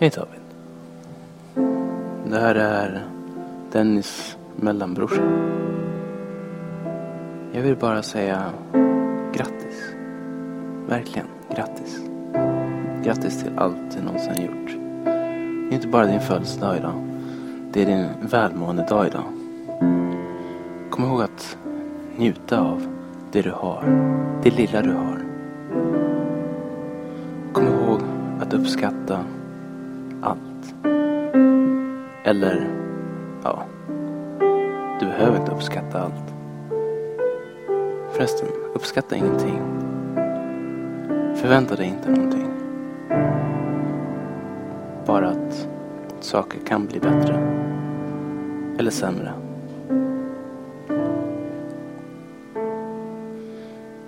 Hej David. Det här är Dennis mellanbrorsa. Jag vill bara säga grattis. Verkligen, grattis. Grattis till allt du någonsin gjort. Det är inte bara din födelsedag idag. Det är din välmående dag idag. Kom ihåg att njuta av det du har. Det lilla du har. Kom ihåg att uppskatta allt. Eller, ja, du behöver inte uppskatta allt. Förresten, uppskatta ingenting. Förvänta dig inte någonting. Bara att saker kan bli bättre. Eller sämre.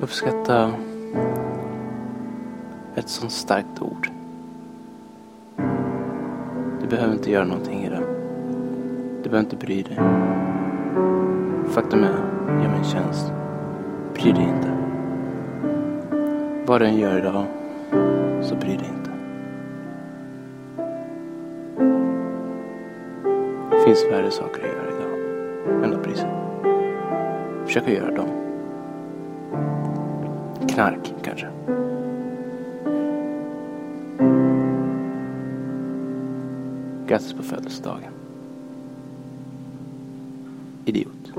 Uppskatta ett sånt starkt ord. Du behöver inte göra någonting idag. Du behöver inte bry dig. Faktum är, gör mig en tjänst. Bry dig inte. Vad du än gör idag, så bry dig inte. Det finns värre saker att göra idag än att bry sig. Försök att göra dem. Knark, kanske. Grattis på födelsedagen. Idiot.